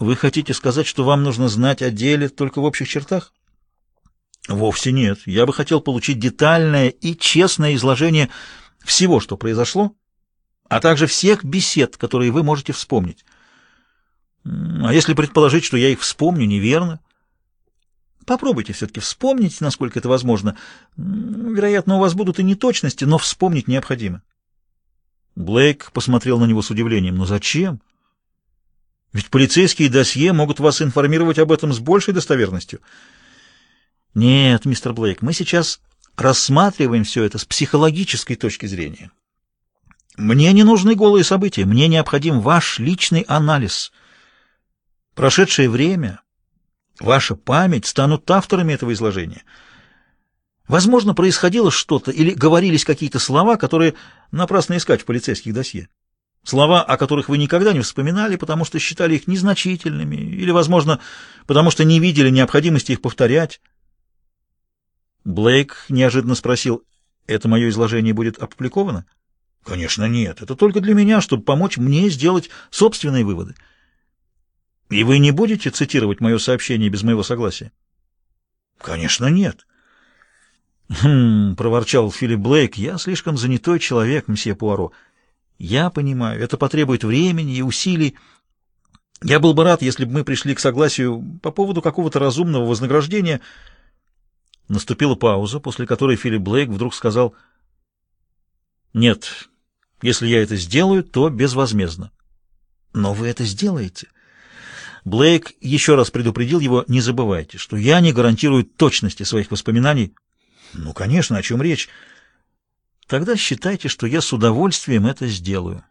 Вы хотите сказать, что вам нужно знать о деле только в общих чертах? Вовсе нет. Я бы хотел получить детальное и честное изложение всего, что произошло, а также всех бесед, которые вы можете вспомнить. А если предположить, что я их вспомню неверно? Попробуйте все-таки вспомнить, насколько это возможно. Вероятно, у вас будут и неточности, но вспомнить необходимо. Блейк посмотрел на него с удивлением. «Но зачем? Ведь полицейские досье могут вас информировать об этом с большей достоверностью». «Нет, мистер Блейк, мы сейчас рассматриваем все это с психологической точки зрения. Мне не нужны голые события, мне необходим ваш личный анализ. Прошедшее время, ваша память станут авторами этого изложения». Возможно, происходило что-то или говорились какие-то слова, которые напрасно искать в полицейских досье. Слова, о которых вы никогда не вспоминали, потому что считали их незначительными, или, возможно, потому что не видели необходимости их повторять. Блейк неожиданно спросил, это мое изложение будет опубликовано? Конечно, нет. Это только для меня, чтобы помочь мне сделать собственные выводы. И вы не будете цитировать мое сообщение без моего согласия? Конечно, нет. «Хм...» — проворчал Филипп Блейк. «Я слишком занятой человек, мсье Пуаро. Я понимаю, это потребует времени и усилий. Я был бы рад, если бы мы пришли к согласию по поводу какого-то разумного вознаграждения». Наступила пауза, после которой Филипп Блейк вдруг сказал «Нет, если я это сделаю, то безвозмездно». «Но вы это сделаете». Блейк еще раз предупредил его, не забывайте, что я не гарантирую точности своих воспоминаний, ну, конечно, о чем речь? Тогда считайте, что я с удовольствием это сделаю.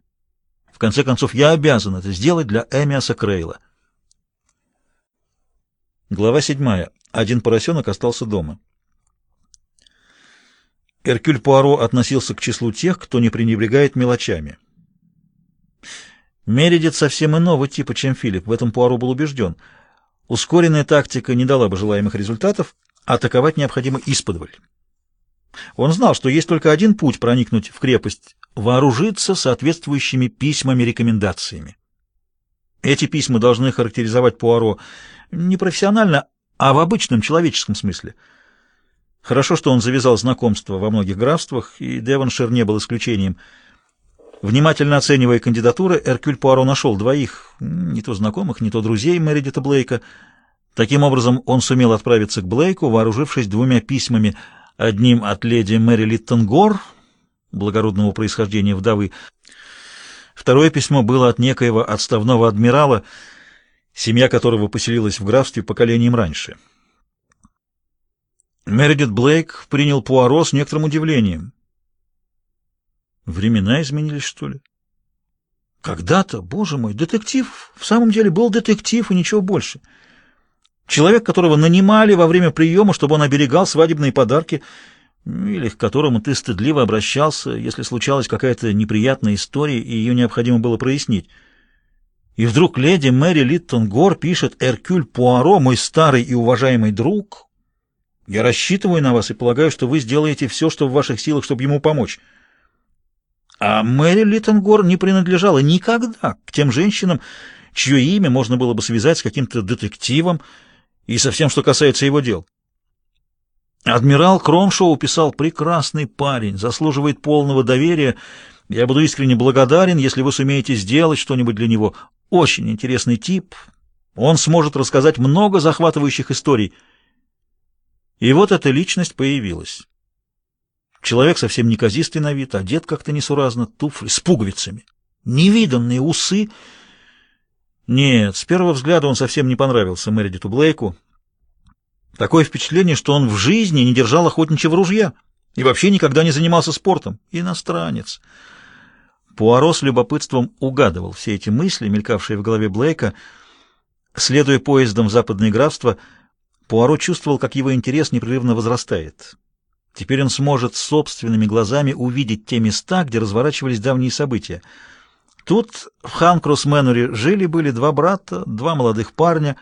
В конце концов, я обязан это сделать для Эмиаса Крейла. Глава седьмая. Один поросенок остался дома. Эркюль Пуаро относился к числу тех, кто не пренебрегает мелочами. Мередит совсем иного типа, чем Филипп, в этом Пуаро был убежден. Ускоренная тактика не дала бы желаемых результатов, атаковать необходимо исподволь. Он знал, что есть только один путь проникнуть в крепость — вооружиться соответствующими письмами-рекомендациями. Эти письма должны характеризовать Пуаро не профессионально, а в обычном человеческом смысле. Хорошо, что он завязал знакомство во многих графствах, и Девоншир не был исключением. Внимательно оценивая кандидатуры, Эркюль Пуаро нашел двоих, не то знакомых, не то друзей Мередита Блейка. Таким образом, он сумел отправиться к Блейку, вооружившись двумя письмами — одним от леди Мэри Литтон Гор, благородного происхождения вдовы. Второе письмо было от некоего отставного адмирала, семья которого поселилась в графстве поколением раньше. Мередит Блейк принял Пуаро с некоторым удивлением. Времена изменились, что ли? Когда-то, боже мой, детектив в самом деле был детектив и ничего больше — Человек, которого нанимали во время приема, чтобы он оберегал свадебные подарки, или к которому ты стыдливо обращался, если случалась какая-то неприятная история, и ее необходимо было прояснить. И вдруг леди Мэри Литтон Гор пишет «Эркюль Пуаро, мой старый и уважаемый друг. Я рассчитываю на вас и полагаю, что вы сделаете все, что в ваших силах, чтобы ему помочь». А Мэри Литтон Гор не принадлежала никогда к тем женщинам, чье имя можно было бы связать с каким-то детективом, и со всем, что касается его дел. Адмирал Кромшоу писал «Прекрасный парень, заслуживает полного доверия. Я буду искренне благодарен, если вы сумеете сделать что-нибудь для него. Очень интересный тип. Он сможет рассказать много захватывающих историй». И вот эта личность появилась. Человек совсем неказистый на вид, одет как-то несуразно, туфли с пуговицами, невиданные усы — нет, с первого взгляда он совсем не понравился Мередиту Блейку. Такое впечатление, что он в жизни не держал охотничьего ружья и вообще никогда не занимался спортом. Иностранец. Пуаро с любопытством угадывал все эти мысли, мелькавшие в голове Блейка. Следуя поездом в западное графство, Пуаро чувствовал, как его интерес непрерывно возрастает. Теперь он сможет собственными глазами увидеть те места, где разворачивались давние события — Тут, в Ханкросс-Мэнуре, жили-были два брата, два молодых парня,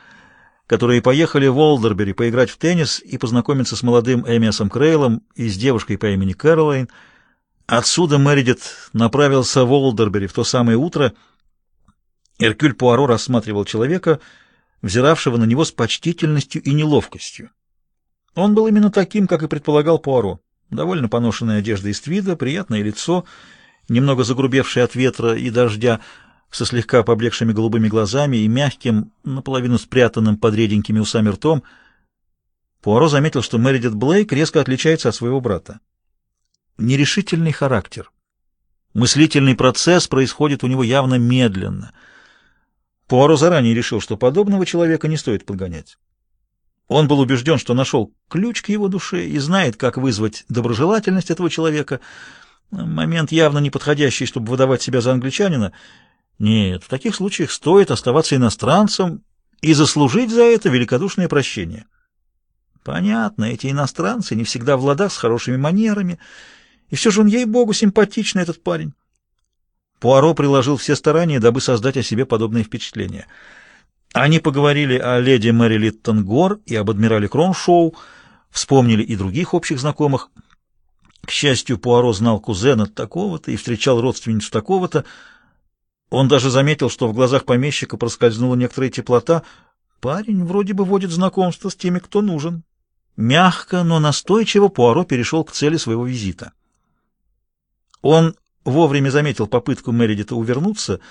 которые поехали в Олдербери поиграть в теннис и познакомиться с молодым Эмиасом Крейлом и с девушкой по имени Кэролайн. Отсюда Мэридит направился в Олдербери в то самое утро Эркюль Пуаро рассматривал человека, взиравшего на него с почтительностью и неловкостью. Он был именно таким, как и предполагал Пуаро. Довольно поношенная одежда из твида, приятное лицо, немного загрубевшее от ветра и дождя, со слегка поблекшими голубыми глазами и мягким, наполовину спрятанным под реденькими усами ртом. Пуаро заметил, что Мэридит Блейк резко отличается от своего брата. Нерешительный характер. Мыслительный процесс происходит у него явно медленно. Пуаро заранее решил, что подобного человека не стоит подгонять. Он был убежден, что нашел ключ к его душе и знает, как вызвать доброжелательность этого человека. Момент явно неподходящий, чтобы выдавать себя за англичанина. Нет, в таких случаях стоит оставаться иностранцем и заслужить за это великодушное прощение. Понятно, эти иностранцы не всегда в ладах с хорошими манерами, и все же он, ей-богу, симпатичный этот парень. Пуаро приложил все старания, дабы создать о себе подобное впечатление — они поговорили о леди Мэри Литтон Гор и об адмирале Кроншоу, вспомнили и других общих знакомых. К счастью, Пуаро знал кузена такого-то и встречал родственницу такого-то. Он даже заметил, что в глазах помещика проскользнула некоторая теплота. Парень вроде бы водит знакомство с теми, кто нужен. Мягко, но настойчиво Пуаро перешел к цели своего визита. Он вовремя заметил попытку Мередита увернуться —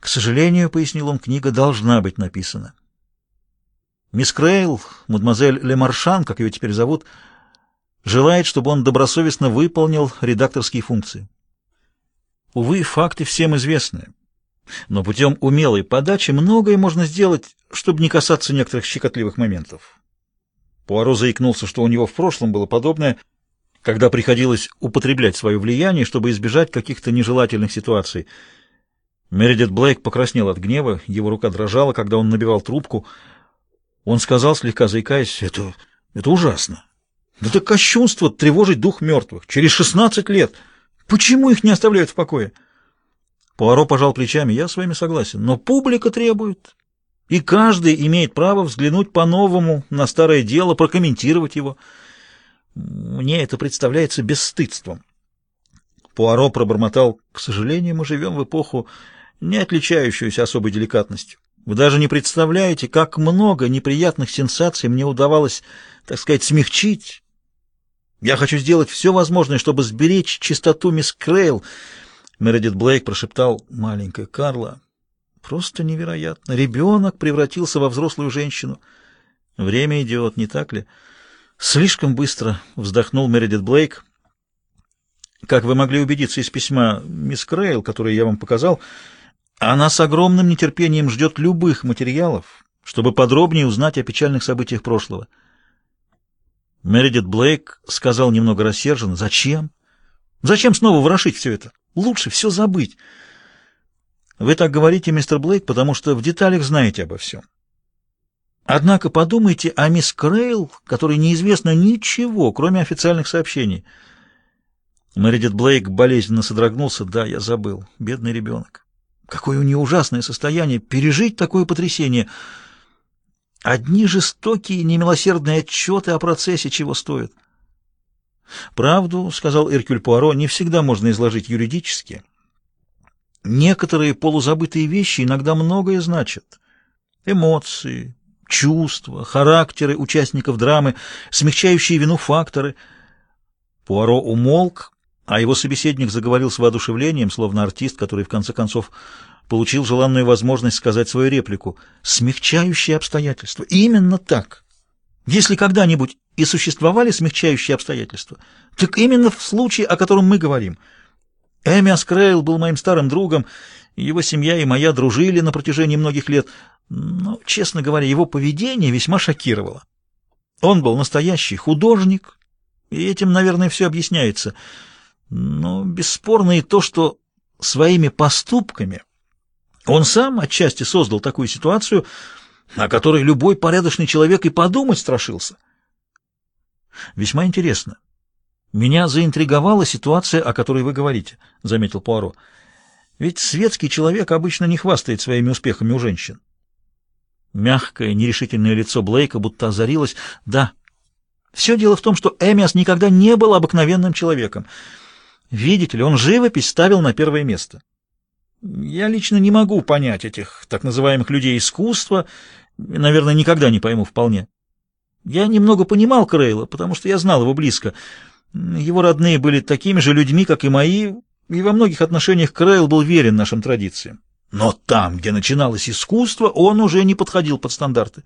к сожалению, — пояснил он, — книга должна быть написана. Мисс Крейл, мадемуазель Лемаршан, как ее теперь зовут, желает, чтобы он добросовестно выполнил редакторские функции. Увы, факты всем известны. Но путем умелой подачи многое можно сделать, чтобы не касаться некоторых щекотливых моментов. Пуаро заикнулся, что у него в прошлом было подобное, когда приходилось употреблять свое влияние, чтобы избежать каких-то нежелательных ситуаций — Мередит Блейк покраснел от гнева, его рука дрожала, когда он набивал трубку. Он сказал, слегка заикаясь, «Это... это ужасно. Это кощунство тревожить дух мертвых. Через шестнадцать лет. Почему их не оставляют в покое?» Пуаро пожал плечами. «Я с вами согласен. Но публика требует. И каждый имеет право взглянуть по-новому на старое дело, прокомментировать его. Мне это представляется бесстыдством». Пуаро пробормотал, «К сожалению, мы живем в эпоху не отличающуюся особой деликатностью. Вы даже не представляете, как много неприятных сенсаций мне удавалось, так сказать, смягчить. Я хочу сделать все возможное, чтобы сберечь чистоту мисс Крейл. Мередит Блейк прошептал, маленькая Карла, просто невероятно. Ребенок превратился во взрослую женщину. Время идет, не так ли? Слишком быстро вздохнул Мередит Блейк. Как вы могли убедиться из письма мисс Крейл, которое я вам показал, она с огромным нетерпением ждет любых материалов, чтобы подробнее узнать о печальных событиях прошлого. Мередит Блейк сказал немного рассерженно, «Зачем? Зачем снова ворошить все это? Лучше все забыть». Вы так говорите, мистер Блейк, потому что в деталях знаете обо всем. Однако подумайте о мисс Крейл, которой неизвестно ничего, кроме официальных сообщений. Мередит Блейк болезненно содрогнулся. Да, я забыл. Бедный ребенок. Какое у нее ужасное состояние пережить такое потрясение. Одни жестокие, немилосердные отчеты о процессе чего стоят. Правду, — сказал Эркюль Пуаро, — не всегда можно изложить юридически. Некоторые полузабытые вещи иногда многое значат. Эмоции, чувства, характеры участников драмы, смягчающие вину факторы. Пуаро умолк, а его собеседник заговорил с воодушевлением, словно артист, который в конце концов получил желанную возможность сказать свою реплику. Смягчающие обстоятельства. Именно так. Если когда-нибудь и существовали смягчающие обстоятельства, так именно в случае, о котором мы говорим. Эмиас Крейл был моим старым другом, его семья и моя дружили на протяжении многих лет, но, честно говоря, его поведение весьма шокировало. Он был настоящий художник, и этим, наверное, все объясняется — но бесспорно и то, что своими поступками он сам отчасти создал такую ситуацию, о которой любой порядочный человек и подумать страшился. Весьма интересно. Меня заинтриговала ситуация, о которой вы говорите, заметил Пуаро. Ведь светский человек обычно не хвастает своими успехами у женщин. Мягкое, нерешительное лицо Блейка будто озарилось. Да, все дело в том, что Эмиас никогда не был обыкновенным человеком. Видите ли, он живопись ставил на первое место. Я лично не могу понять этих так называемых людей искусства, наверное, никогда не пойму вполне. Я немного понимал Крейла, потому что я знал его близко. Его родные были такими же людьми, как и мои, и во многих отношениях Крейл был верен нашим традициям. Но там, где начиналось искусство, он уже не подходил под стандарты.